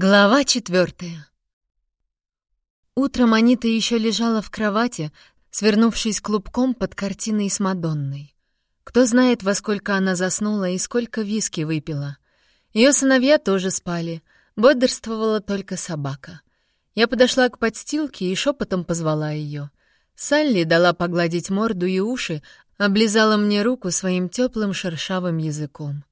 Глава четвертая. Утром Анита еще лежала в кровати, свернувшись клубком под картиной с Мадонной. Кто знает, во сколько она заснула и сколько виски выпила. Ее сыновья тоже спали, бодрствовала только собака. Я подошла к подстилке и шепотом позвала ее. Салли дала погладить морду и уши, облизала мне руку своим теплым шершавым языком.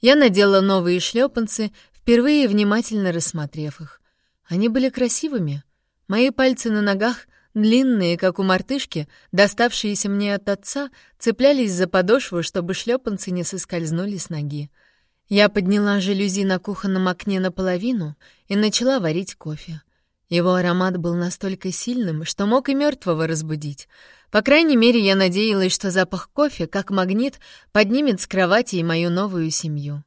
Я надела новые шлепанцы, впервые внимательно рассмотрев их. Они были красивыми. Мои пальцы на ногах, длинные, как у мартышки, доставшиеся мне от отца, цеплялись за подошву, чтобы шлепанцы не соскользнули с ноги. Я подняла жалюзи на кухонном окне наполовину и начала варить кофе. Его аромат был настолько сильным, что мог и мертвого разбудить. По крайней мере, я надеялась, что запах кофе, как магнит, поднимет с кровати и мою новую семью.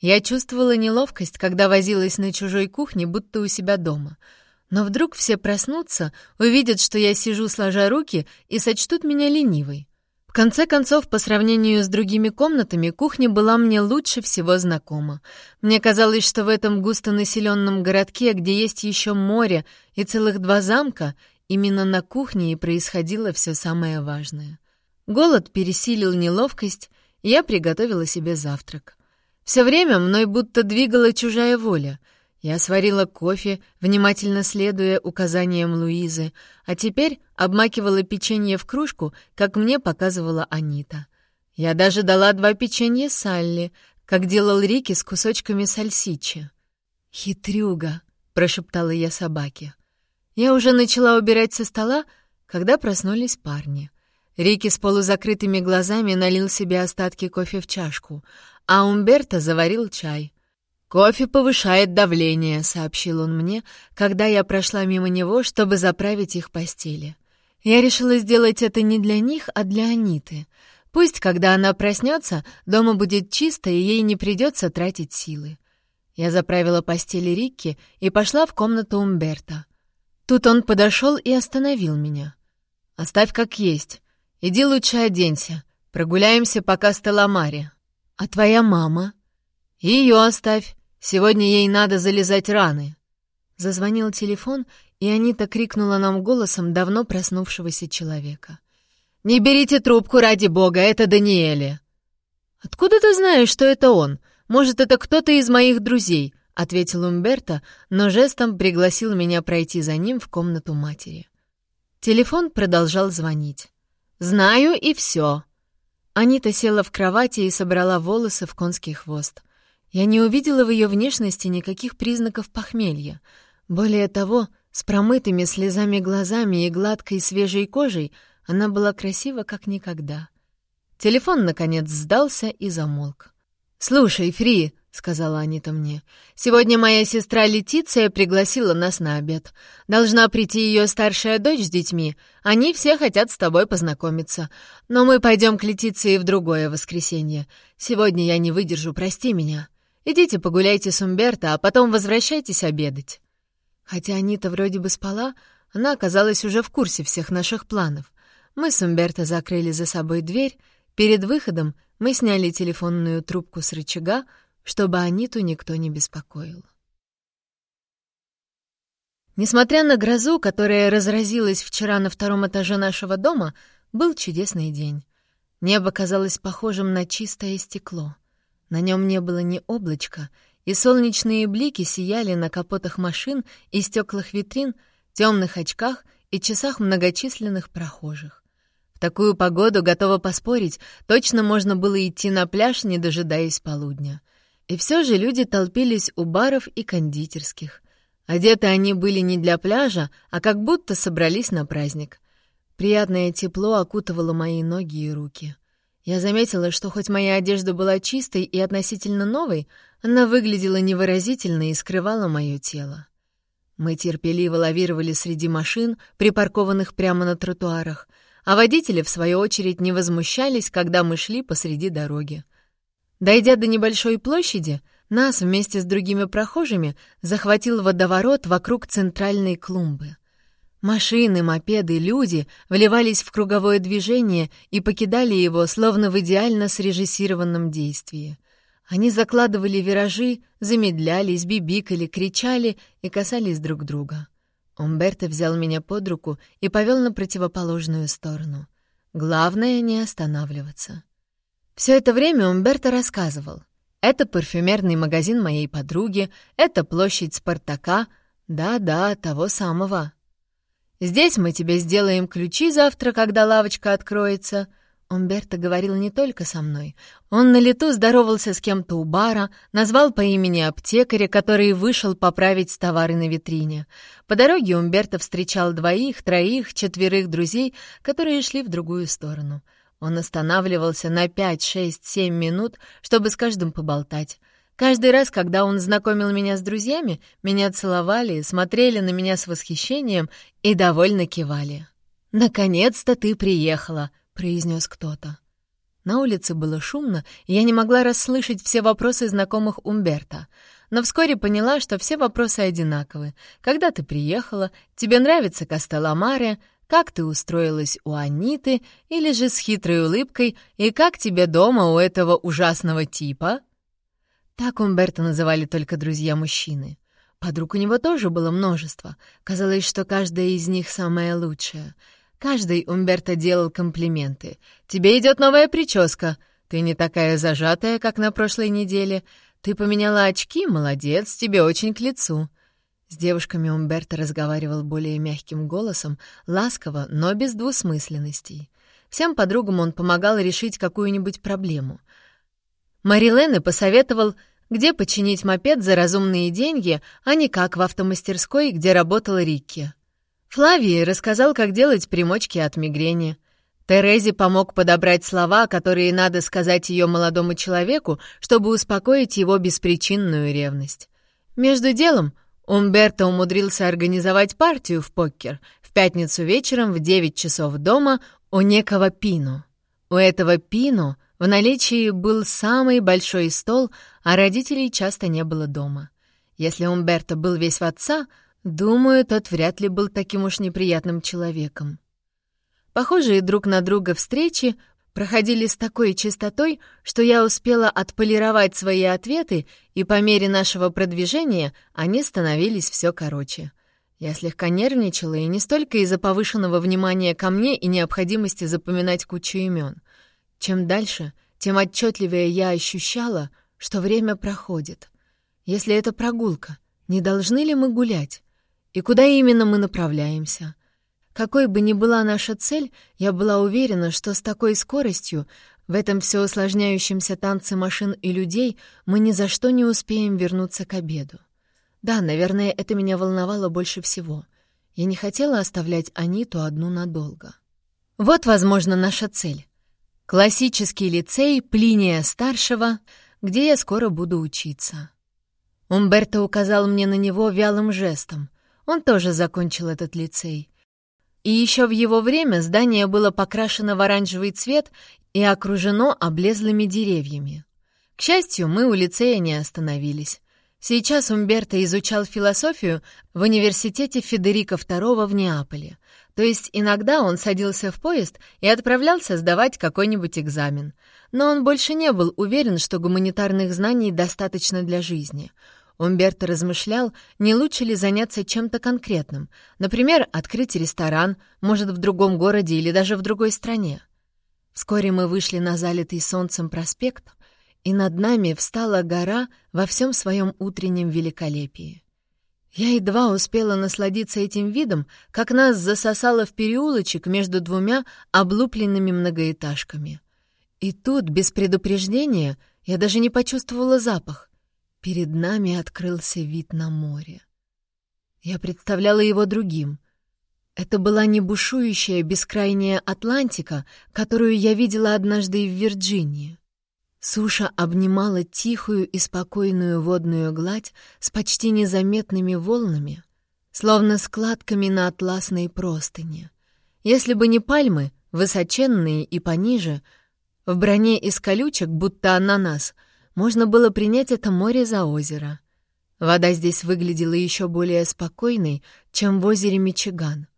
Я чувствовала неловкость, когда возилась на чужой кухне, будто у себя дома. Но вдруг все проснутся, увидят, что я сижу сложа руки и сочтут меня ленивой. В конце концов, по сравнению с другими комнатами, кухня была мне лучше всего знакома. Мне казалось, что в этом густонаселенном городке, где есть еще море и целых два замка, именно на кухне и происходило все самое важное. Голод пересилил неловкость, и я приготовила себе завтрак. Все время мной будто двигала чужая воля. Я сварила кофе, внимательно следуя указаниям Луизы, а теперь обмакивала печенье в кружку, как мне показывала Анита. Я даже дала два печенья Салли, как делал Рики с кусочками сальсичи. «Хитрюга», — прошептала я собаке. Я уже начала убирать со стола, когда проснулись парни. Рики с полузакрытыми глазами налил себе остатки кофе в чашку, а Умберто заварил чай. «Кофе повышает давление», — сообщил он мне, когда я прошла мимо него, чтобы заправить их постели. Я решила сделать это не для них, а для Аниты. Пусть, когда она проснется, дома будет чисто, и ей не придется тратить силы. Я заправила постели Рикки и пошла в комнату Умберто. Тут он подошел и остановил меня. «Оставь как есть. Иди лучше оденься. Прогуляемся пока Стелламаре». «А твоя мама?» «Ее оставь. Сегодня ей надо залезать раны». Зазвонил телефон, и Анита крикнула нам голосом давно проснувшегося человека. «Не берите трубку, ради бога, это Даниэле!» «Откуда ты знаешь, что это он? Может, это кто-то из моих друзей?» — ответил Умберто, но жестом пригласил меня пройти за ним в комнату матери. Телефон продолжал звонить. «Знаю и все. Анита села в кровати и собрала волосы в конский хвост. Я не увидела в ее внешности никаких признаков похмелья. Более того, с промытыми слезами глазами и гладкой свежей кожей она была красива как никогда. Телефон, наконец, сдался и замолк. «Слушай, Фри», — сказала Анита мне. «Сегодня моя сестра Летиция пригласила нас на обед. Должна прийти ее старшая дочь с детьми. Они все хотят с тобой познакомиться. Но мы пойдем к Летиции в другое воскресенье. Сегодня я не выдержу, прости меня. Идите погуляйте с Умберто, а потом возвращайтесь обедать». Хотя Анита вроде бы спала, она оказалась уже в курсе всех наших планов. Мы с Умберто закрыли за собой дверь. Перед выходом мы сняли телефонную трубку с рычага, чтобы Аниту никто не беспокоил. Несмотря на грозу, которая разразилась вчера на втором этаже нашего дома, был чудесный день. Небо казалось похожим на чистое стекло. На нем не было ни облачка, и солнечные блики сияли на капотах машин и стеклах витрин, темных очках и часах многочисленных прохожих. В такую погоду, готова поспорить, точно можно было идти на пляж, не дожидаясь полудня. И все же люди толпились у баров и кондитерских. Одеты они были не для пляжа, а как будто собрались на праздник. Приятное тепло окутывало мои ноги и руки. Я заметила, что хоть моя одежда была чистой и относительно новой, она выглядела невыразительно и скрывала мое тело. Мы терпеливо лавировали среди машин, припаркованных прямо на тротуарах, а водители, в свою очередь, не возмущались, когда мы шли посреди дороги. Дойдя до небольшой площади, нас вместе с другими прохожими захватил водоворот вокруг центральной клумбы. Машины, мопеды, люди вливались в круговое движение и покидали его, словно в идеально срежиссированном действии. Они закладывали виражи, замедлялись, бибикали, кричали и касались друг друга. Умберто взял меня под руку и повел на противоположную сторону. Главное — не останавливаться. Все это время Умберто рассказывал. Это парфюмерный магазин моей подруги, это площадь Спартака. Да-да, того самого. Здесь мы тебе сделаем ключи завтра, когда лавочка откроется. Умберто говорил не только со мной. Он на лету здоровался с кем-то у бара, назвал по имени аптекаря, который вышел поправить товары на витрине. По дороге Умберто встречал двоих, троих, четверых друзей, которые шли в другую сторону. Он останавливался на пять, шесть, семь минут, чтобы с каждым поболтать. Каждый раз, когда он знакомил меня с друзьями, меня целовали, смотрели на меня с восхищением и довольно кивали. «Наконец-то ты приехала!» произнес кто-то. На улице было шумно, и я не могла расслышать все вопросы знакомых Умберта. Но вскоре поняла, что все вопросы одинаковы. Когда ты приехала, тебе нравится Кастелламаре, как ты устроилась у Аниты, или же с хитрой улыбкой, и как тебе дома у этого ужасного типа? Так Умберта называли только друзья-мужчины. Подруг у него тоже было множество. Казалось, что каждая из них самая лучшая — Каждый Умберто делал комплименты. «Тебе идет новая прическа. Ты не такая зажатая, как на прошлой неделе. Ты поменяла очки, молодец, тебе очень к лицу». С девушками Умберто разговаривал более мягким голосом, ласково, но без двусмысленностей. Всем подругам он помогал решить какую-нибудь проблему. Марилене посоветовал, где починить мопед за разумные деньги, а не как в автомастерской, где работал Рикки. Флавий рассказал, как делать примочки от мигрени. Терезе помог подобрать слова, которые надо сказать ее молодому человеку, чтобы успокоить его беспричинную ревность. Между делом Умберто умудрился организовать партию в покер в пятницу вечером в 9 часов дома у некого Пину. У этого Пину в наличии был самый большой стол, а родителей часто не было дома. Если Умберто был весь в отца — Думаю, тот вряд ли был таким уж неприятным человеком. Похожие друг на друга встречи проходили с такой частотой, что я успела отполировать свои ответы, и по мере нашего продвижения они становились все короче. Я слегка нервничала, и не столько из-за повышенного внимания ко мне и необходимости запоминать кучу имен. Чем дальше, тем отчетливее я ощущала, что время проходит. Если это прогулка, не должны ли мы гулять? И куда именно мы направляемся? Какой бы ни была наша цель, я была уверена, что с такой скоростью в этом все усложняющемся танце машин и людей мы ни за что не успеем вернуться к обеду. Да, наверное, это меня волновало больше всего. Я не хотела оставлять Аниту одну надолго. Вот, возможно, наша цель. Классический лицей Плиния-старшего, где я скоро буду учиться. Умберто указал мне на него вялым жестом. Он тоже закончил этот лицей. И еще в его время здание было покрашено в оранжевый цвет и окружено облезлыми деревьями. К счастью, мы у лицея не остановились. Сейчас Умберто изучал философию в университете Федерико II в Неаполе. То есть иногда он садился в поезд и отправлялся сдавать какой-нибудь экзамен. Но он больше не был уверен, что гуманитарных знаний достаточно для жизни — Умберто размышлял, не лучше ли заняться чем-то конкретным, например, открыть ресторан, может, в другом городе или даже в другой стране. Вскоре мы вышли на залитый солнцем проспект, и над нами встала гора во всем своем утреннем великолепии. Я едва успела насладиться этим видом, как нас засосало в переулочек между двумя облупленными многоэтажками. И тут, без предупреждения, я даже не почувствовала запах — Перед нами открылся вид на море. Я представляла его другим. Это была не бушующая бескрайняя Атлантика, которую я видела однажды в Вирджинии. Суша обнимала тихую и спокойную водную гладь с почти незаметными волнами, словно складками на атласной простыне. Если бы не пальмы, высоченные и пониже, в броне из колючек, будто ананас — можно было принять это море за озеро. Вода здесь выглядела еще более спокойной, чем в озере Мичиган.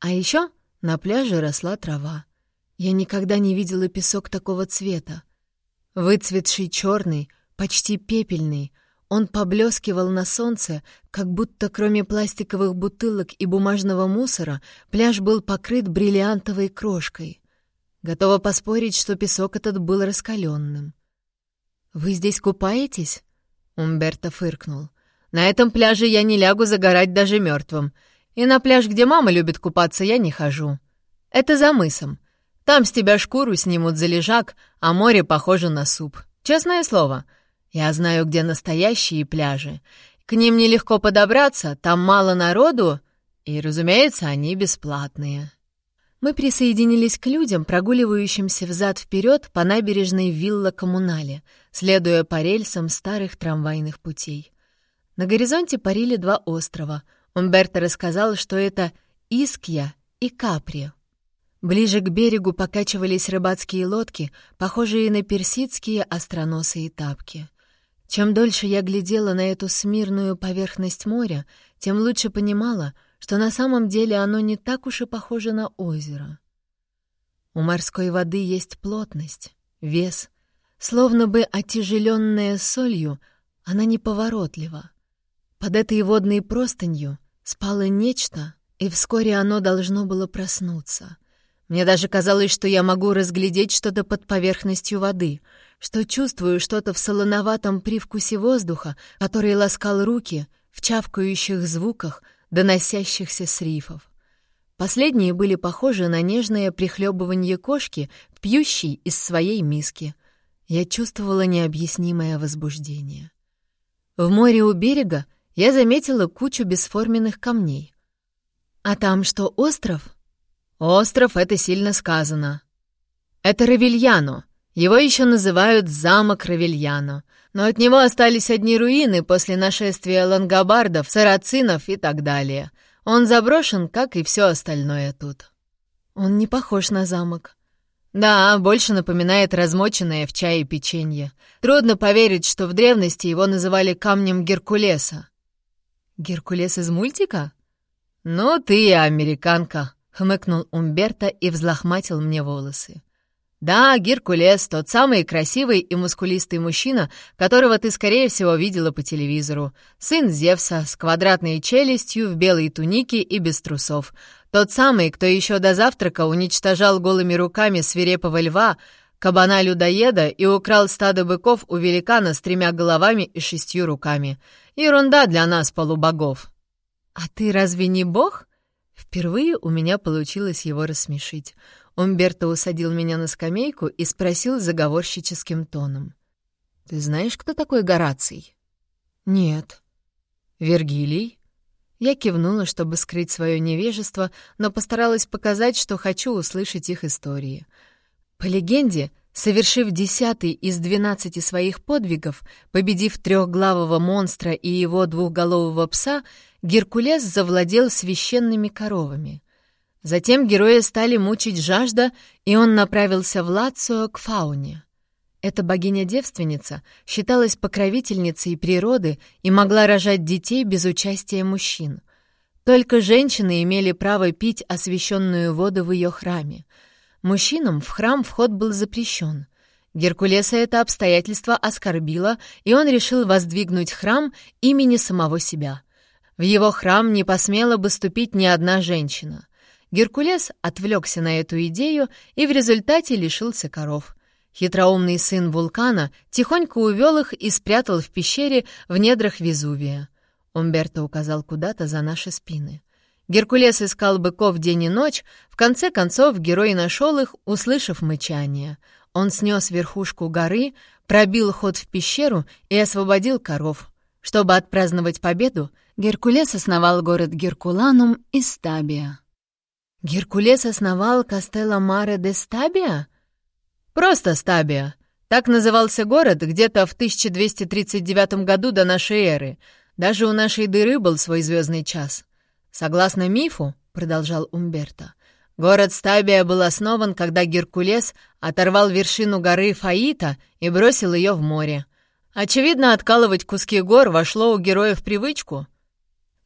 А еще на пляже росла трава. Я никогда не видела песок такого цвета. Выцветший черный, почти пепельный. Он поблескивал на солнце, как будто кроме пластиковых бутылок и бумажного мусора пляж был покрыт бриллиантовой крошкой. Готова поспорить, что песок этот был раскаленным. «Вы здесь купаетесь?» Умберто фыркнул. «На этом пляже я не лягу загорать даже мертвым. И на пляж, где мама любит купаться, я не хожу. Это за мысом. Там с тебя шкуру снимут за лежак, а море похоже на суп. Честное слово. Я знаю, где настоящие пляжи. К ним нелегко подобраться, там мало народу, и, разумеется, они бесплатные. Мы присоединились к людям, прогуливающимся взад-вперед по набережной Вилла Коммунале, следуя по рельсам старых трамвайных путей. На горизонте парили два острова. Умберто рассказал, что это Искья и Капри. Ближе к берегу покачивались рыбацкие лодки, похожие на персидские остроносые тапки. Чем дольше я глядела на эту смирную поверхность моря, тем лучше понимала, что на самом деле оно не так уж и похоже на озеро. У морской воды есть плотность, вес, словно бы отяжеленная солью, она неповоротлива. Под этой водной простынью спало нечто, и вскоре оно должно было проснуться — мне даже казалось, что я могу разглядеть что-то под поверхностью воды, что чувствую что-то в солоноватом привкусе воздуха, который ласкал руки в чавкающих звуках, доносящихся с рифов. Последние были похожи на нежное прихлебывание кошки, пьющей из своей миски. Я чувствовала необъяснимое возбуждение. В море у берега я заметила кучу бесформенных камней. А там что, остров? Остров — это сильно сказано. Это Равильяно. Его еще называют замок Равильяно. Но от него остались одни руины после нашествия лангобардов, сарацинов и так далее. Он заброшен, как и все остальное тут. Он не похож на замок. Да, больше напоминает размоченное в чае печенье. Трудно поверить, что в древности его называли камнем Геркулеса. Геркулес из мультика? Ну, ты американка, хмыкнул Умберто и взлохматил мне волосы. «Да, Геркулес, тот самый красивый и мускулистый мужчина, которого ты, скорее всего, видела по телевизору. Сын Зевса, с квадратной челюстью, в белой тунике и без трусов. Тот самый, кто еще до завтрака уничтожал голыми руками свирепого льва, кабана-людоеда и украл стадо быков у великана с тремя головами и шестью руками. Ерунда для нас, полубогов». «А ты разве не бог?» Впервые у меня получилось его рассмешить. Умберто усадил меня на скамейку и спросил заговорщическим тоном. «Ты знаешь, кто такой Гораций?» «Нет». «Вергилий?» Я кивнула, чтобы скрыть свое невежество, но постаралась показать, что хочу услышать их истории. По легенде, совершив десятый из двенадцати своих подвигов, победив трехглавого монстра и его двухголового пса, Геркулес завладел священными коровами. Затем героя стали мучить жажда, и он направился в Лацио к Фауне. Эта богиня-девственница считалась покровительницей природы и могла рожать детей без участия мужчин. Только женщины имели право пить освященную воду в ее храме. Мужчинам в храм вход был запрещен. Геркулеса это обстоятельство оскорбило, и он решил воздвигнуть храм имени самого себя — в его храм не посмела бы ступить ни одна женщина. Геркулес отвлекся на эту идею и в результате лишился коров. Хитроумный сын вулкана тихонько увел их и спрятал в пещере в недрах Везувия. Умберто указал куда-то за наши спины. Геркулес искал быков день и ночь, в конце концов герой нашел их, услышав мычание. Он снес верхушку горы, пробил ход в пещеру и освободил коров. Чтобы отпраздновать победу, Геркулес основал город Геркуланум и Стабия. Геркулес основал Кастелло Маре де Стабия? Просто Стабия. Так назывался город где-то в 1239 году до нашей эры. Даже у нашей дыры был свой звездный час. Согласно мифу, продолжал Умберто, город Стабия был основан, когда Геркулес оторвал вершину горы Фаита и бросил ее в море. Очевидно, откалывать куски гор вошло у героя в привычку —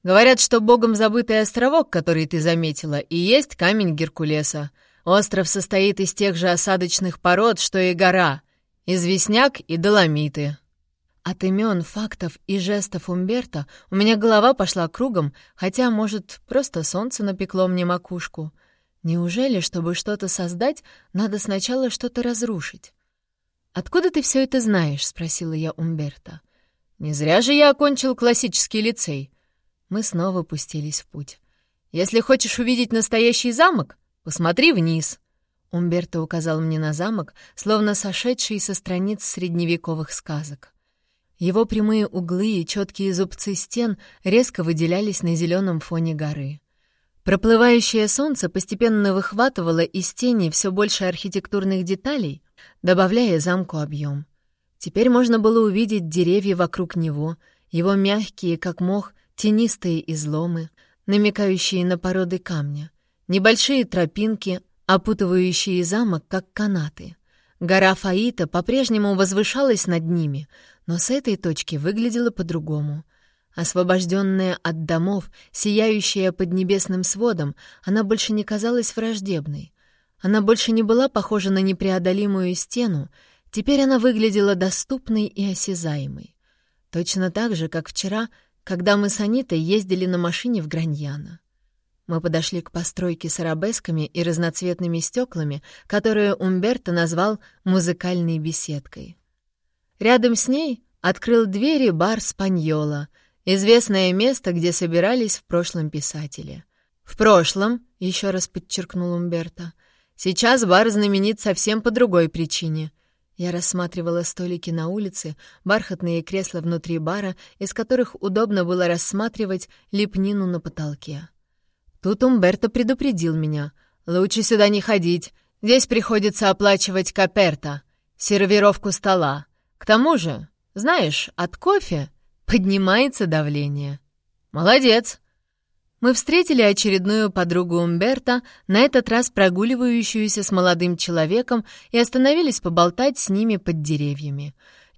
Говорят, что богом забытый островок, который ты заметила, и есть камень Геркулеса. Остров состоит из тех же осадочных пород, что и гора, известняк и доломиты. От имен, фактов и жестов Умберта у меня голова пошла кругом, хотя, может, просто солнце напекло мне макушку. Неужели, чтобы что-то создать, надо сначала что-то разрушить? «Откуда ты все это знаешь?» — спросила я Умберта. «Не зря же я окончил классический лицей». Мы снова пустились в путь. «Если хочешь увидеть настоящий замок, посмотри вниз». Умберто указал мне на замок, словно сошедший со страниц средневековых сказок. Его прямые углы и четкие зубцы стен резко выделялись на зеленом фоне горы. Проплывающее солнце постепенно выхватывало из тени все больше архитектурных деталей, добавляя замку объем. Теперь можно было увидеть деревья вокруг него, его мягкие, как мох, тенистые изломы, намекающие на породы камня, небольшие тропинки, опутывающие замок, как канаты. Гора Фаита по-прежнему возвышалась над ними, но с этой точки выглядела по-другому. Освобожденная от домов, сияющая под небесным сводом, она больше не казалась враждебной. Она больше не была похожа на непреодолимую стену, теперь она выглядела доступной и осязаемой. Точно так же, как вчера, когда мы с Анитой ездили на машине в Граньяно. Мы подошли к постройке с арабесками и разноцветными стеклами, которую Умберто назвал «музыкальной беседкой». Рядом с ней открыл двери бар «Спаньола», известное место, где собирались в прошлом писатели. «В прошлом», — еще раз подчеркнул Умберто, — «сейчас бар знаменит совсем по другой причине». Я рассматривала столики на улице, бархатные кресла внутри бара, из которых удобно было рассматривать лепнину на потолке. Тут Умберто предупредил меня. «Лучше сюда не ходить. Здесь приходится оплачивать каперта, сервировку стола. К тому же, знаешь, от кофе поднимается давление. Молодец. Мы встретили очередную подругу Умберта, на этот раз прогуливающуюся с молодым человеком, и остановились поболтать с ними под деревьями.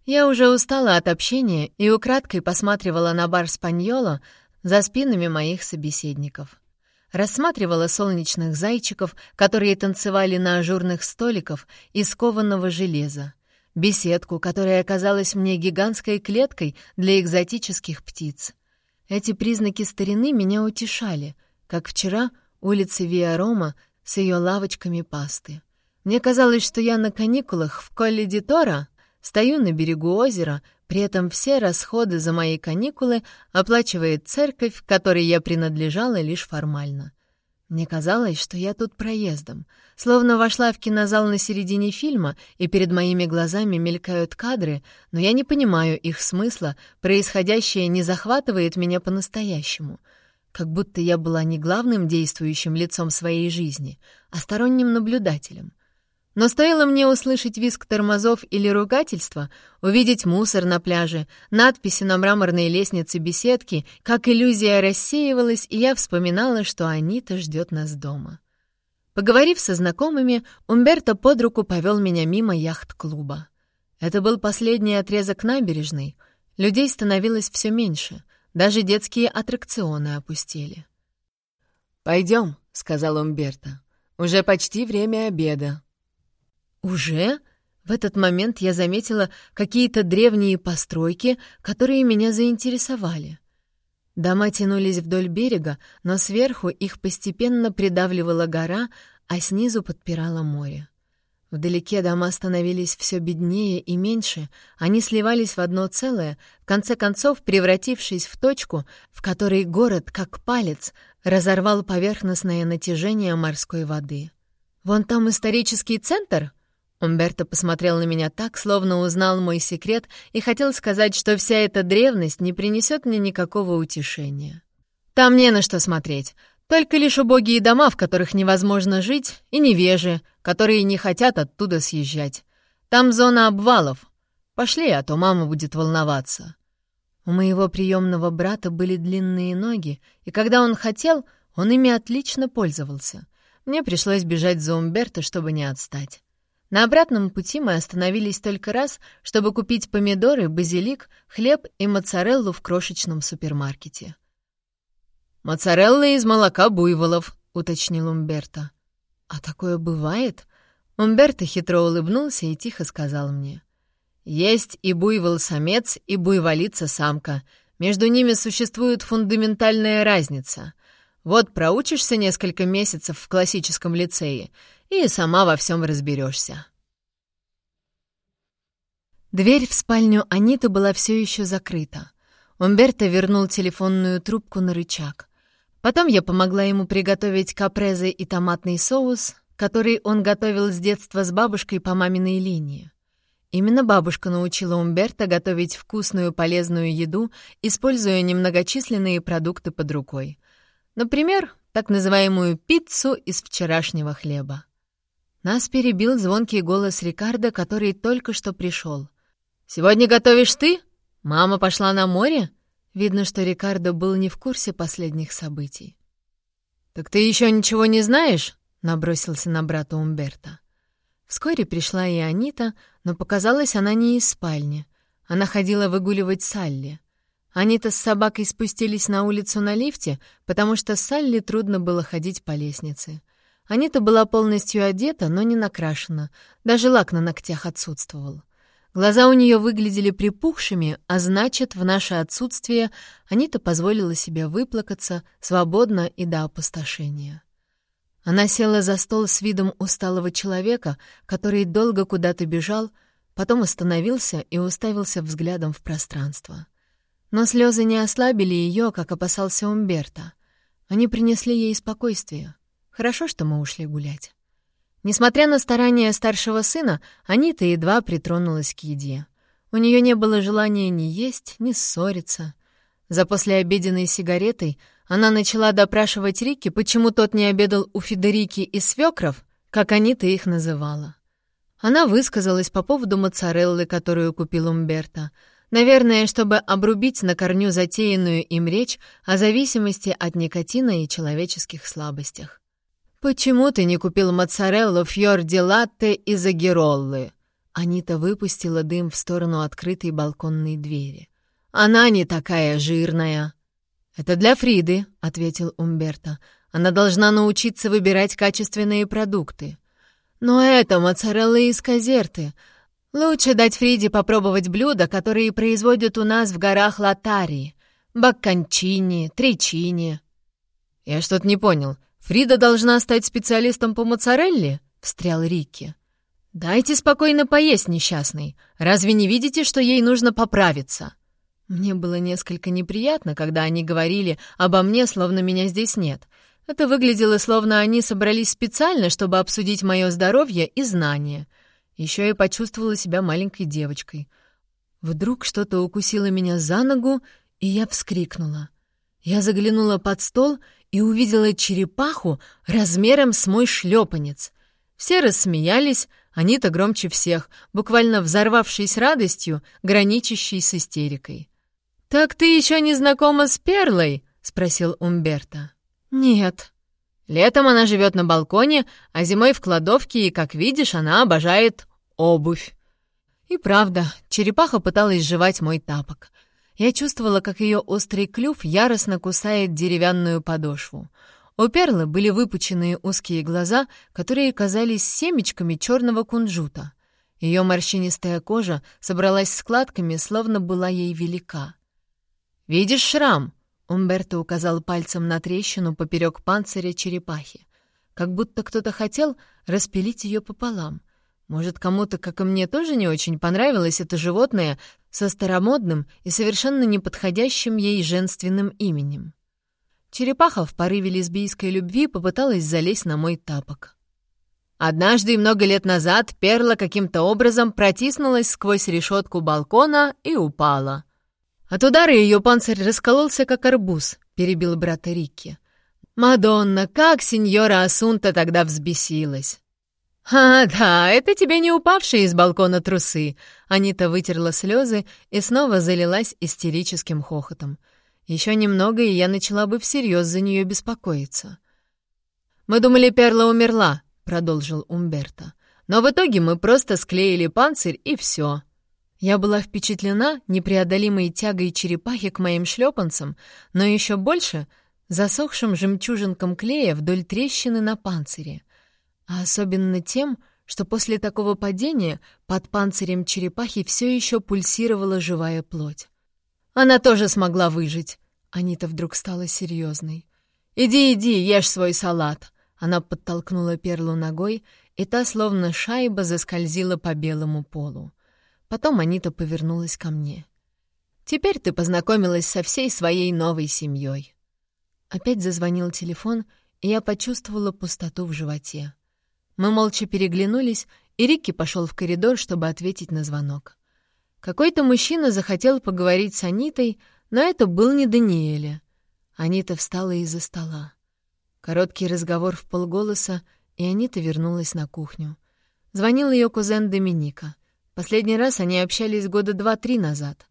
Я уже устала от общения и украдкой посматривала на бар Спаньола за спинами моих собеседников. Рассматривала солнечных зайчиков, которые танцевали на ажурных столиках из кованого железа беседку, которая оказалась мне гигантской клеткой для экзотических птиц. Эти признаки старины меня утешали, как вчера улица Виарома с ее лавочками пасты. Мне казалось, что я на каникулах в Колле Тора стою на берегу озера, при этом все расходы за мои каникулы оплачивает церковь, которой я принадлежала лишь формально. Мне казалось, что я тут проездом, словно вошла в кинозал на середине фильма, и перед моими глазами мелькают кадры, но я не понимаю их смысла, происходящее не захватывает меня по-настоящему. Как будто я была не главным действующим лицом своей жизни, а сторонним наблюдателем — но стоило мне услышать визг тормозов или ругательства, увидеть мусор на пляже, надписи на мраморной лестнице беседки, как иллюзия рассеивалась, и я вспоминала, что Анита ждет нас дома. Поговорив со знакомыми, Умберто под руку повел меня мимо яхт-клуба. Это был последний отрезок набережной. Людей становилось все меньше, даже детские аттракционы опустели. «Пойдем», — сказал Умберто. «Уже почти время обеда». «Уже?» В этот момент я заметила какие-то древние постройки, которые меня заинтересовали. Дома тянулись вдоль берега, но сверху их постепенно придавливала гора, а снизу подпирало море. Вдалеке дома становились все беднее и меньше, они сливались в одно целое, в конце концов превратившись в точку, в которой город, как палец, разорвал поверхностное натяжение морской воды. «Вон там исторический центр?» Умберто посмотрел на меня так, словно узнал мой секрет и хотел сказать, что вся эта древность не принесет мне никакого утешения. Там не на что смотреть. Только лишь убогие дома, в которых невозможно жить, и невежи, которые не хотят оттуда съезжать. Там зона обвалов. Пошли, а то мама будет волноваться. У моего приемного брата были длинные ноги, и когда он хотел, он ими отлично пользовался. Мне пришлось бежать за Умберто, чтобы не отстать. На обратном пути мы остановились только раз, чтобы купить помидоры, базилик, хлеб и моцареллу в крошечном супермаркете. «Моцарелла из молока буйволов», — уточнил Умберто. «А такое бывает?» Умберто хитро улыбнулся и тихо сказал мне. Есть и буйвол-самец, и буйволица-самка. Между ними существует фундаментальная разница. Вот проучишься несколько месяцев в классическом лицее, и сама во всем разберешься. Дверь в спальню Аниты была все еще закрыта. Умберто вернул телефонную трубку на рычаг. Потом я помогла ему приготовить капрезы и томатный соус, который он готовил с детства с бабушкой по маминой линии. Именно бабушка научила Умберто готовить вкусную полезную еду, используя немногочисленные продукты под рукой. Например, так называемую пиццу из вчерашнего хлеба. Нас перебил звонкий голос Рикардо, который только что пришел. «Сегодня готовишь ты? Мама пошла на море?» Видно, что Рикардо был не в курсе последних событий. «Так ты еще ничего не знаешь?» — набросился на брата Умберто. Вскоре пришла и Анита, но показалось, она не из спальни. Она ходила выгуливать Салли. Анита с собакой спустились на улицу на лифте, потому что Салли трудно было ходить по лестнице. Анита была полностью одета, но не накрашена, даже лак на ногтях отсутствовал. Глаза у нее выглядели припухшими, а значит, в наше отсутствие Анита позволила себе выплакаться свободно и до опустошения. Она села за стол с видом усталого человека, который долго куда-то бежал, потом остановился и уставился взглядом в пространство. Но слезы не ослабили ее, как опасался Умберто. Они принесли ей спокойствие. Хорошо, что мы ушли гулять. Несмотря на старания старшего сына, Анита едва притронулась к еде. У нее не было желания ни есть, ни ссориться. За послеобеденной сигаретой она начала допрашивать Рики, почему тот не обедал у Федерики и свекров, как Анита их называла. Она высказалась по поводу моцареллы, которую купил Умберто. Наверное, чтобы обрубить на корню затеянную им речь о зависимости от никотина и человеческих слабостях. «Почему ты не купил моцареллу фьорди латте из Агироллы?» Анита выпустила дым в сторону открытой балконной двери. «Она не такая жирная». «Это для Фриды», — ответил Умберто. «Она должна научиться выбирать качественные продукты». «Но это моцарелла из Казерты. Лучше дать Фриде попробовать блюда, которые производят у нас в горах Латарии. Бакканчини, Тричини». «Я что-то не понял. «Фрида должна стать специалистом по моцарелле?» — встрял Рикки. «Дайте спокойно поесть, несчастный. Разве не видите, что ей нужно поправиться?» Мне было несколько неприятно, когда они говорили обо мне, словно меня здесь нет. Это выглядело, словно они собрались специально, чтобы обсудить мое здоровье и знания. Еще я почувствовала себя маленькой девочкой. Вдруг что-то укусило меня за ногу, и я вскрикнула. Я заглянула под стол и увидела черепаху размером с мой шлепанец. Все рассмеялись, они-то громче всех, буквально взорвавшись радостью, граничащей с истерикой. «Так ты еще не знакома с Перлой?» — спросил Умберто. «Нет». «Летом она живет на балконе, а зимой в кладовке, и, как видишь, она обожает обувь». И правда, черепаха пыталась жевать мой тапок. Я чувствовала, как ее острый клюв яростно кусает деревянную подошву. У Перлы были выпученные узкие глаза, которые казались семечками черного кунжута. Ее морщинистая кожа собралась складками, словно была ей велика. «Видишь шрам?» — Умберто указал пальцем на трещину поперек панциря черепахи. Как будто кто-то хотел распилить ее пополам — может, кому-то, как и мне, тоже не очень понравилось это животное со старомодным и совершенно неподходящим ей женственным именем. Черепаха в порыве лесбийской любви попыталась залезть на мой тапок. Однажды, много лет назад, Перла каким-то образом протиснулась сквозь решетку балкона и упала. От удара ее панцирь раскололся, как арбуз, перебил брата Рикки. «Мадонна, как сеньора Асунта тогда взбесилась!» «А, да, это тебе не упавшие из балкона трусы!» Анита вытерла слезы и снова залилась истерическим хохотом. Еще немного, и я начала бы всерьез за нее беспокоиться. «Мы думали, Перла умерла», — продолжил Умберто. «Но в итоге мы просто склеили панцирь, и все». Я была впечатлена непреодолимой тягой черепахи к моим шлепанцам, но еще больше — засохшим жемчужинком клея вдоль трещины на панцире — а особенно тем, что после такого падения под панцирем черепахи все еще пульсировала живая плоть. Она тоже смогла выжить. Анита вдруг стала серьезной. «Иди, иди, ешь свой салат!» Она подтолкнула перлу ногой, и та, словно шайба, заскользила по белому полу. Потом Анита повернулась ко мне. «Теперь ты познакомилась со всей своей новой семьей. Опять зазвонил телефон, и я почувствовала пустоту в животе. Мы молча переглянулись, и Рикки пошел в коридор, чтобы ответить на звонок. Какой-то мужчина захотел поговорить с Анитой, но это был не Даниэля. Анита встала из-за стола. Короткий разговор в полголоса, и Анита вернулась на кухню. Звонил ее кузен Доминика. Последний раз они общались года два-три назад.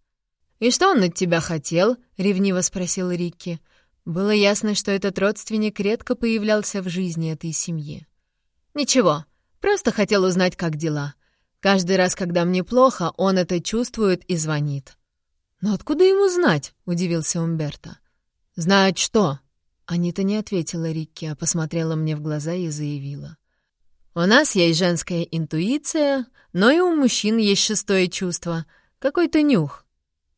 «И что он от тебя хотел?» — ревниво спросил Рикки. Было ясно, что этот родственник редко появлялся в жизни этой семьи. «Ничего, просто хотел узнать, как дела. Каждый раз, когда мне плохо, он это чувствует и звонит». «Но откуда ему знать?» — удивился Умберто. «Знать что?» Анита не ответила Рикки, а посмотрела мне в глаза и заявила. «У нас есть женская интуиция, но и у мужчин есть шестое чувство, какой-то нюх».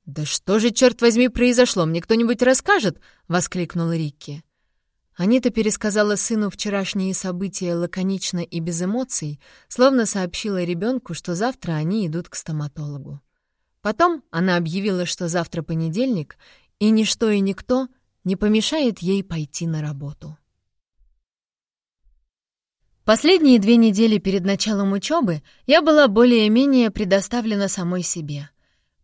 «Да что же, черт возьми, произошло? Мне кто-нибудь расскажет?» — воскликнул Рикки. Анита пересказала сыну вчерашние события лаконично и без эмоций, словно сообщила ребенку, что завтра они идут к стоматологу. Потом она объявила, что завтра понедельник, и ничто и никто не помешает ей пойти на работу. Последние две недели перед началом учебы я была более-менее предоставлена самой себе.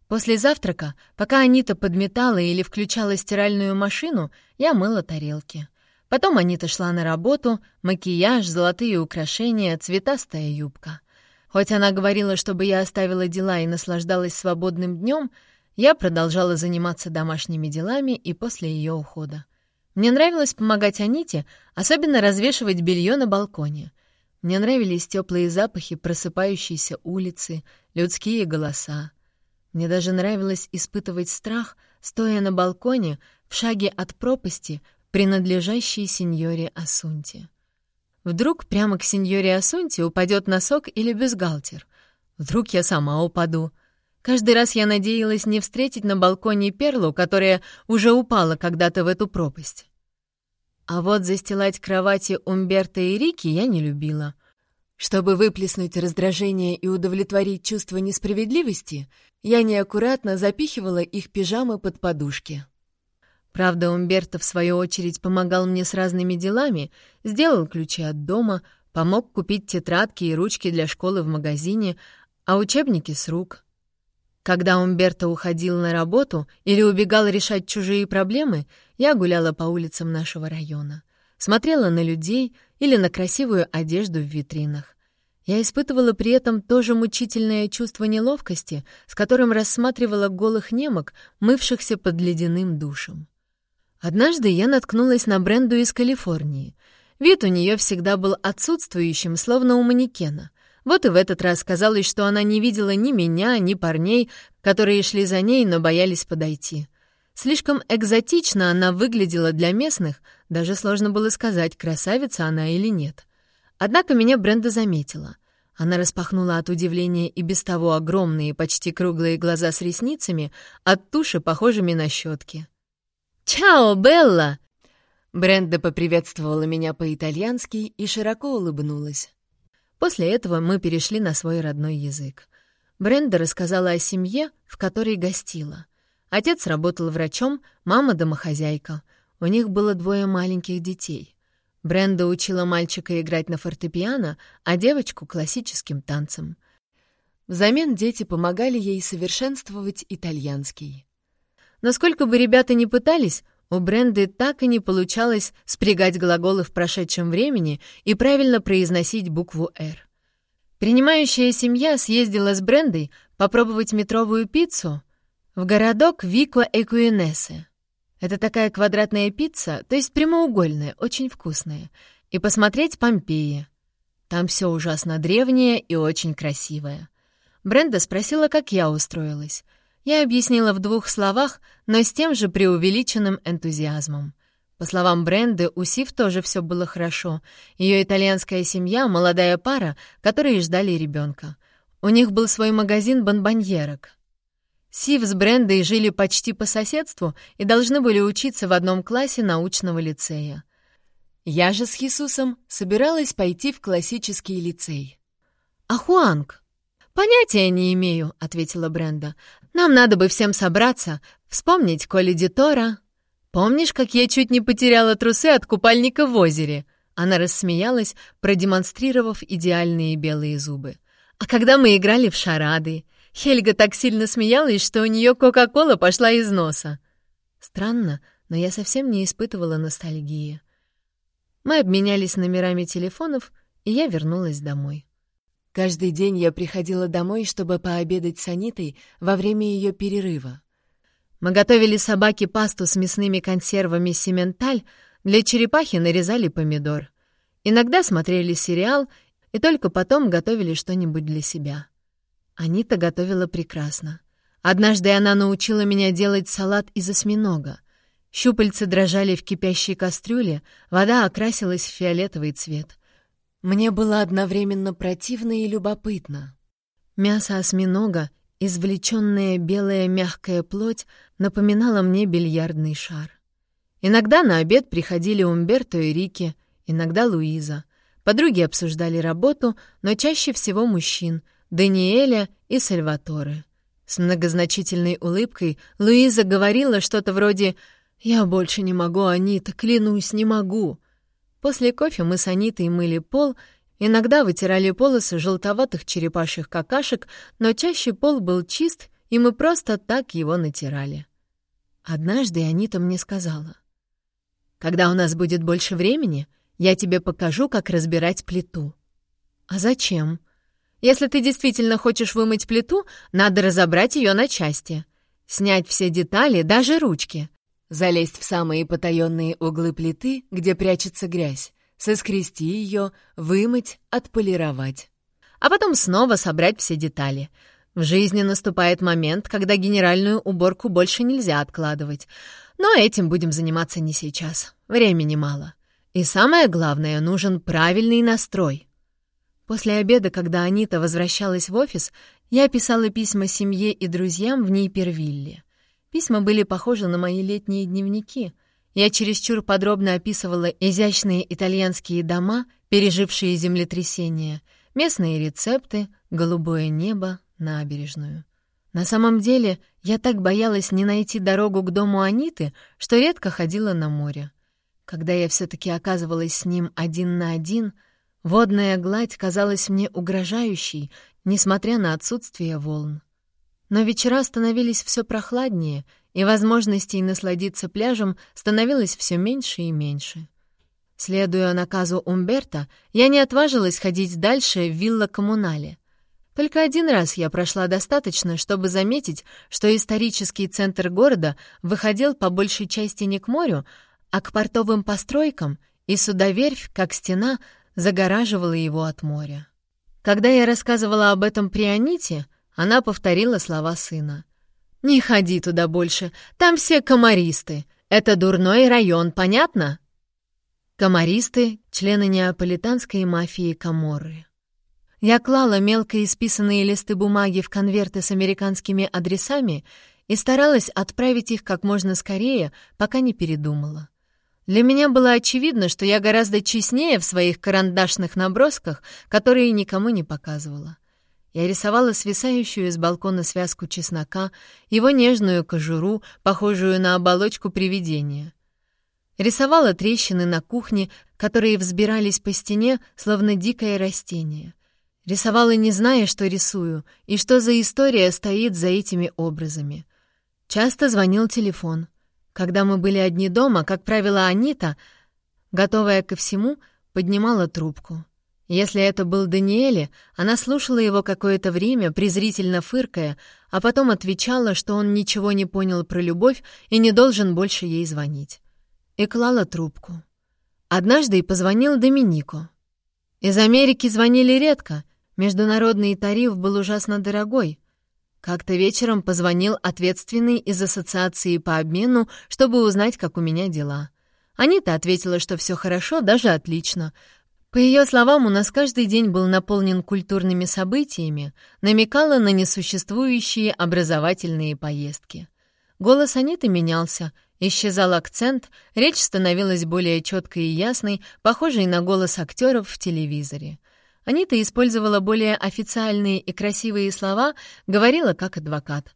После завтрака, пока Анита подметала или включала стиральную машину, я мыла тарелки — Потом Анита шла на работу, макияж, золотые украшения, цветастая юбка. Хоть она говорила, чтобы я оставила дела и наслаждалась свободным днем, я продолжала заниматься домашними делами и после ее ухода. Мне нравилось помогать Аните, особенно развешивать белье на балконе. Мне нравились теплые запахи просыпающейся улицы, людские голоса. Мне даже нравилось испытывать страх, стоя на балконе, в шаге от пропасти, принадлежащий сеньоре Асунте. Вдруг прямо к сеньоре Асунте упадет носок или бюстгальтер. Вдруг я сама упаду. Каждый раз я надеялась не встретить на балконе перлу, которая уже упала когда-то в эту пропасть. А вот застилать кровати Умберта и Рики я не любила. Чтобы выплеснуть раздражение и удовлетворить чувство несправедливости, я неаккуратно запихивала их пижамы под подушки. Правда, Умберто, в свою очередь, помогал мне с разными делами, сделал ключи от дома, помог купить тетрадки и ручки для школы в магазине, а учебники с рук. Когда Умберто уходил на работу или убегал решать чужие проблемы, я гуляла по улицам нашего района, смотрела на людей или на красивую одежду в витринах. Я испытывала при этом то же мучительное чувство неловкости, с которым рассматривала голых немок, мывшихся под ледяным душем. Однажды я наткнулась на Бренду из Калифорнии. Вид у нее всегда был отсутствующим, словно у манекена. Вот и в этот раз казалось, что она не видела ни меня, ни парней, которые шли за ней, но боялись подойти. Слишком экзотично она выглядела для местных, даже сложно было сказать, красавица она или нет. Однако меня Бренда заметила. Она распахнула от удивления и без того огромные, почти круглые глаза с ресницами, от туши, похожими на щетки. «Чао, Белла!» Бренда поприветствовала меня по-итальянски и широко улыбнулась. После этого мы перешли на свой родной язык. Бренда рассказала о семье, в которой гостила. Отец работал врачом, мама — домохозяйка. У них было двое маленьких детей. Бренда учила мальчика играть на фортепиано, а девочку — классическим танцам. Взамен дети помогали ей совершенствовать итальянский. Насколько бы ребята ни пытались, у Бренды так и не получалось спрягать глаголы в прошедшем времени и правильно произносить букву «Р». Принимающая семья съездила с Брендой попробовать метровую пиццу в городок Вико Экуинесе. Это такая квадратная пицца, то есть прямоугольная, очень вкусная, и посмотреть Помпеи. Там все ужасно древнее и очень красивое. Бренда спросила, как я устроилась — я объяснила в двух словах, но с тем же преувеличенным энтузиазмом. По словам Бренды, у Сив тоже все было хорошо. Ее итальянская семья — молодая пара, которые ждали ребенка. У них был свой магазин бонбоньерок. Сив с Брендой жили почти по соседству и должны были учиться в одном классе научного лицея. Я же с Иисусом собиралась пойти в классический лицей. «А Хуанг?» «Понятия не имею», — ответила Бренда. «Нам надо бы всем собраться, вспомнить Коли Дитора». «Помнишь, как я чуть не потеряла трусы от купальника в озере?» Она рассмеялась, продемонстрировав идеальные белые зубы. «А когда мы играли в шарады?» Хельга так сильно смеялась, что у нее Кока-Кола пошла из носа. Странно, но я совсем не испытывала ностальгии. Мы обменялись номерами телефонов, и я вернулась домой. Каждый день я приходила домой, чтобы пообедать с Анитой во время ее перерыва. Мы готовили собаке пасту с мясными консервами «Сементаль», для черепахи нарезали помидор. Иногда смотрели сериал и только потом готовили что-нибудь для себя. Анита готовила прекрасно. Однажды она научила меня делать салат из осьминога. Щупальца дрожали в кипящей кастрюле, вода окрасилась в фиолетовый цвет. Мне было одновременно противно и любопытно. Мясо осьминога, извлеченная белая мягкая плоть, напоминала мне бильярдный шар. Иногда на обед приходили Умберто и Рики, иногда Луиза. Подруги обсуждали работу, но чаще всего мужчин — Даниэля и Сальваторе. С многозначительной улыбкой Луиза говорила что-то вроде «Я больше не могу, Анита, клянусь, не могу». После кофе мы с Анитой мыли пол, иногда вытирали полосы желтоватых черепашьих какашек, но чаще пол был чист, и мы просто так его натирали. Однажды Анита мне сказала, «Когда у нас будет больше времени, я тебе покажу, как разбирать плиту». «А зачем?» Если ты действительно хочешь вымыть плиту, надо разобрать ее на части. Снять все детали, даже ручки. Залезть в самые потаенные углы плиты, где прячется грязь. Соскрести ее, вымыть, отполировать. А потом снова собрать все детали. В жизни наступает момент, когда генеральную уборку больше нельзя откладывать. Но этим будем заниматься не сейчас. Времени мало. И самое главное, нужен правильный настрой. После обеда, когда Анита возвращалась в офис, я писала письма семье и друзьям в Нейпервилле. Письма были похожи на мои летние дневники. Я чересчур подробно описывала изящные итальянские дома, пережившие землетрясение, местные рецепты, голубое небо, набережную. На самом деле, я так боялась не найти дорогу к дому Аниты, что редко ходила на море. Когда я все таки оказывалась с ним один на один — Водная гладь казалась мне угрожающей, несмотря на отсутствие волн. Но вечера становились все прохладнее, и возможностей насладиться пляжем становилось все меньше и меньше. Следуя наказу Умберта, я не отважилась ходить дальше в вилла коммунале. Только один раз я прошла достаточно, чтобы заметить, что исторический центр города выходил по большей части не к морю, а к портовым постройкам, и судоверфь, как стена, загораживала его от моря. Когда я рассказывала об этом при Аните, она повторила слова сына. «Не ходи туда больше, там все комаристы. Это дурной район, понятно?» Комаристы — члены неаполитанской мафии Каморры. Я клала мелко исписанные листы бумаги в конверты с американскими адресами и старалась отправить их как можно скорее, пока не передумала. Для меня было очевидно, что я гораздо честнее в своих карандашных набросках, которые никому не показывала. Я рисовала свисающую с балкона связку чеснока, его нежную кожуру, похожую на оболочку привидения. Рисовала трещины на кухне, которые взбирались по стене, словно дикое растение. Рисовала, не зная, что рисую, и что за история стоит за этими образами. Часто звонил телефон — когда мы были одни дома, как правило, Анита, готовая ко всему, поднимала трубку. Если это был Даниэле, она слушала его какое-то время, презрительно фыркая, а потом отвечала, что он ничего не понял про любовь и не должен больше ей звонить. И клала трубку. Однажды и позвонил Доминику. Из Америки звонили редко, международный тариф был ужасно дорогой — как-то вечером позвонил ответственный из ассоциации по обмену, чтобы узнать, как у меня дела. Анита ответила, что все хорошо, даже отлично. По ее словам, у нас каждый день был наполнен культурными событиями, намекала на несуществующие образовательные поездки. Голос Аниты менялся, исчезал акцент, речь становилась более четкой и ясной, похожей на голос актеров в телевизоре. Анита использовала более официальные и красивые слова, говорила как адвокат.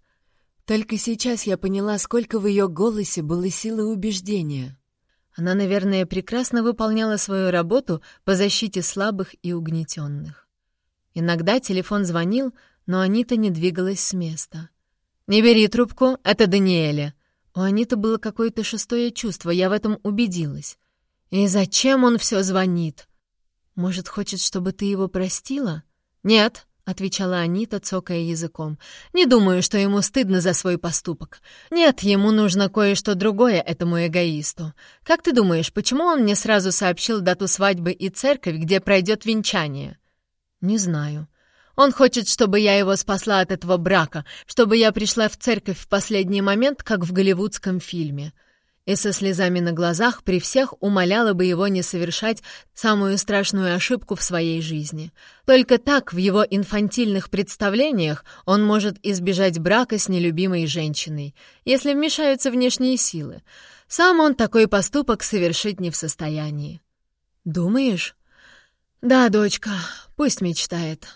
Только сейчас я поняла, сколько в ее голосе было силы убеждения. Она, наверное, прекрасно выполняла свою работу по защите слабых и угнетенных. Иногда телефон звонил, но Анита не двигалась с места. «Не бери трубку, это Даниэля». У Аниты было какое-то шестое чувство, я в этом убедилась. «И зачем он все звонит?» «Может, хочет, чтобы ты его простила?» «Нет», — отвечала Анита, цокая языком. «Не думаю, что ему стыдно за свой поступок. Нет, ему нужно кое-что другое этому эгоисту. Как ты думаешь, почему он мне сразу сообщил дату свадьбы и церковь, где пройдет венчание?» «Не знаю». Он хочет, чтобы я его спасла от этого брака, чтобы я пришла в церковь в последний момент, как в голливудском фильме и со слезами на глазах при всех умоляла бы его не совершать самую страшную ошибку в своей жизни. Только так в его инфантильных представлениях он может избежать брака с нелюбимой женщиной, если вмешаются внешние силы. Сам он такой поступок совершить не в состоянии. «Думаешь?» «Да, дочка, пусть мечтает».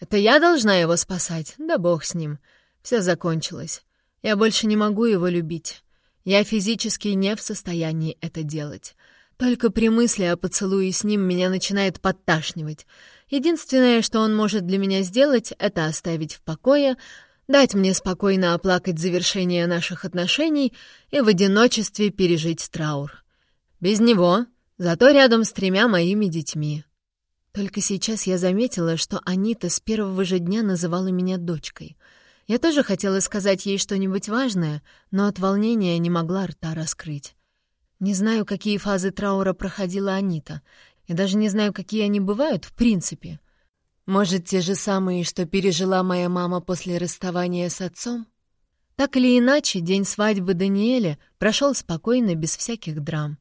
«Это я должна его спасать? Да бог с ним. Все закончилось. Я больше не могу его любить». Я физически не в состоянии это делать. Только при мысли о поцелуе с ним меня начинает подташнивать. Единственное, что он может для меня сделать, это оставить в покое, дать мне спокойно оплакать завершение наших отношений и в одиночестве пережить траур. Без него, зато рядом с тремя моими детьми. Только сейчас я заметила, что Анита с первого же дня называла меня дочкой — я тоже хотела сказать ей что-нибудь важное, но от волнения не могла рта раскрыть. Не знаю, какие фазы траура проходила Анита. Я даже не знаю, какие они бывают в принципе. Может, те же самые, что пережила моя мама после расставания с отцом? Так или иначе, день свадьбы Даниэля прошел спокойно, без всяких драм.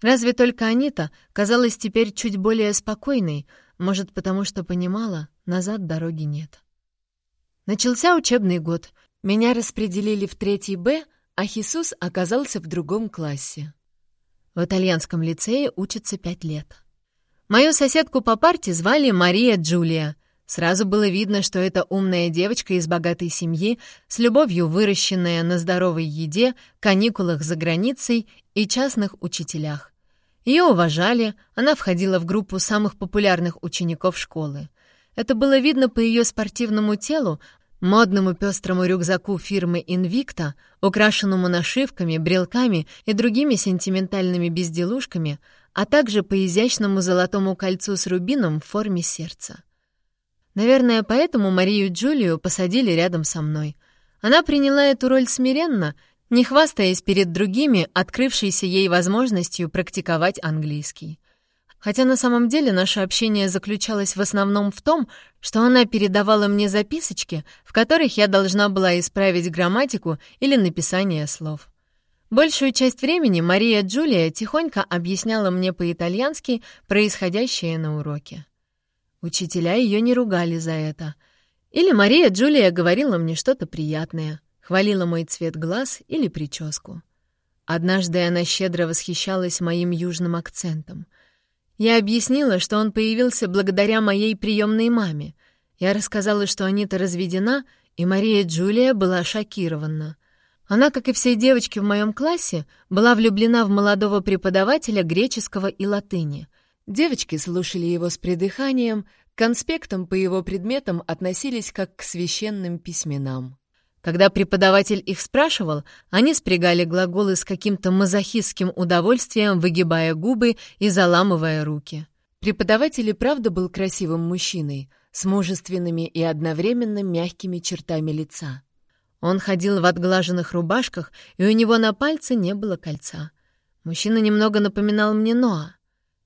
Разве только Анита казалась теперь чуть более спокойной, может, потому что понимала, назад дороги нет. Начался учебный год. Меня распределили в третий Б, а Хисус оказался в другом классе. В итальянском лицее учится пять лет. Мою соседку по парте звали Мария Джулия. Сразу было видно, что это умная девочка из богатой семьи, с любовью выращенная на здоровой еде, каникулах за границей и частных учителях. Ее уважали, она входила в группу самых популярных учеников школы. Это было видно по ее спортивному телу, модному пестрому рюкзаку фирмы «Инвикта», украшенному нашивками, брелками и другими сентиментальными безделушками, а также по изящному золотому кольцу с рубином в форме сердца. Наверное, поэтому Марию Джулию посадили рядом со мной. Она приняла эту роль смиренно, не хвастаясь перед другими, открывшейся ей возможностью практиковать английский. Хотя на самом деле наше общение заключалось в основном в том, что она передавала мне записочки, в которых я должна была исправить грамматику или написание слов. Большую часть времени Мария Джулия тихонько объясняла мне по-итальянски происходящее на уроке. Учителя ее не ругали за это. Или Мария Джулия говорила мне что-то приятное, хвалила мой цвет глаз или прическу. Однажды она щедро восхищалась моим южным акцентом — я объяснила, что он появился благодаря моей приемной маме. Я рассказала, что Анита разведена, и Мария Джулия была шокирована. Она, как и все девочки в моем классе, была влюблена в молодого преподавателя греческого и латыни. Девочки слушали его с придыханием, к конспектам по его предметам относились как к священным письменам. Когда преподаватель их спрашивал, они спрягали глаголы с каким-то мазохистским удовольствием, выгибая губы и заламывая руки. Преподаватель и правда был красивым мужчиной, с мужественными и одновременно мягкими чертами лица. Он ходил в отглаженных рубашках, и у него на пальце не было кольца. Мужчина немного напоминал мне Ноа.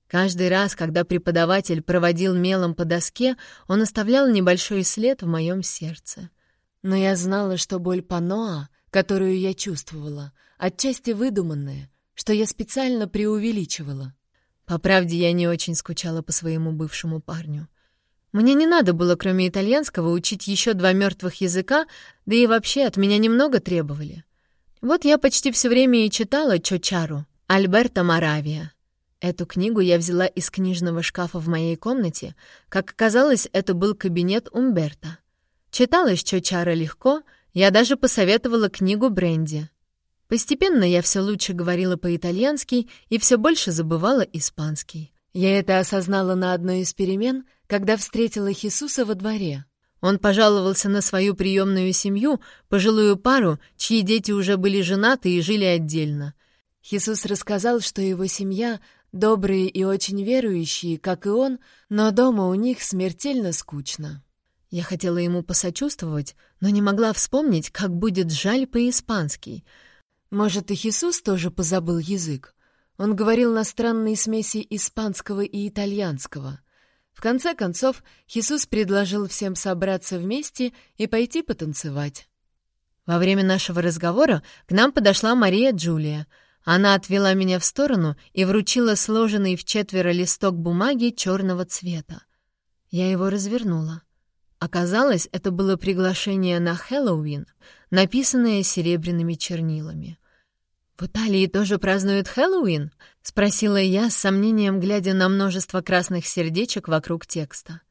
Каждый раз, когда преподаватель проводил мелом по доске, он оставлял небольшой след в моем сердце. Но я знала, что боль Паноа, которую я чувствовала, отчасти выдуманная, что я специально преувеличивала. По правде, я не очень скучала по своему бывшему парню. Мне не надо было, кроме итальянского, учить еще два мертвых языка, да и вообще от меня немного требовали. Вот я почти все время и читала Чочару, Альберто Моравия. Эту книгу я взяла из книжного шкафа в моей комнате. Как оказалось, это был кабинет Умберто. Читалась Чочара легко, я даже посоветовала книгу Бренди. Постепенно я все лучше говорила по-итальянски и все больше забывала испанский. Я это осознала на одной из перемен, когда встретила Хисуса во дворе. Он пожаловался на свою приемную семью, пожилую пару, чьи дети уже были женаты и жили отдельно. Хисус рассказал, что его семья добрые и очень верующие, как и он, но дома у них смертельно скучно. Я хотела ему посочувствовать, но не могла вспомнить, как будет жаль по-испански — может, и Хисус тоже позабыл язык? Он говорил на странной смеси испанского и итальянского. В конце концов, Хисус предложил всем собраться вместе и пойти потанцевать. Во время нашего разговора к нам подошла Мария Джулия. Она отвела меня в сторону и вручила сложенный в четверо листок бумаги черного цвета. Я его развернула. Оказалось, это было приглашение на Хэллоуин, написанное серебряными чернилами. «В Италии тоже празднуют Хэллоуин?» — спросила я с сомнением, глядя на множество красных сердечек вокруг текста.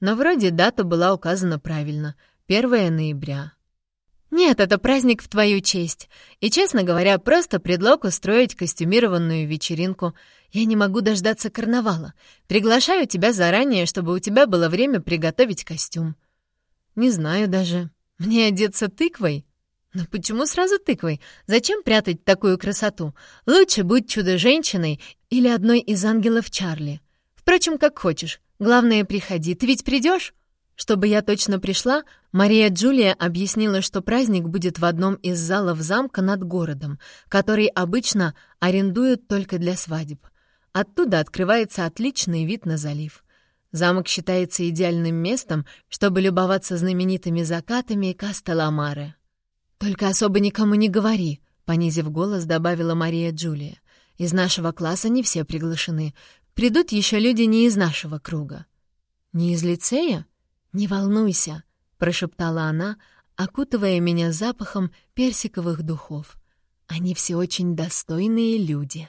Но вроде дата была указана правильно — 1 ноября. «Нет, это праздник в твою честь. И, честно говоря, просто предлог устроить костюмированную вечеринку. Я не могу дождаться карнавала. Приглашаю тебя заранее, чтобы у тебя было время приготовить костюм». «Не знаю даже. Мне одеться тыквой?» «Но почему сразу тыквой? Зачем прятать такую красоту? Лучше будь чудо-женщиной или одной из ангелов Чарли. Впрочем, как хочешь. Главное, приходи. Ты ведь придешь?» Чтобы я точно пришла, Мария Джулия объяснила, что праздник будет в одном из залов замка над городом, который обычно арендуют только для свадеб. Оттуда открывается отличный вид на залив. Замок считается идеальным местом, чтобы любоваться знаменитыми закатами Кастеламаре. «Только особо никому не говори», — понизив голос, добавила Мария Джулия. «Из нашего класса не все приглашены. Придут еще люди не из нашего круга». «Не из лицея? Не волнуйся», — прошептала она, окутывая меня запахом персиковых духов. «Они все очень достойные люди».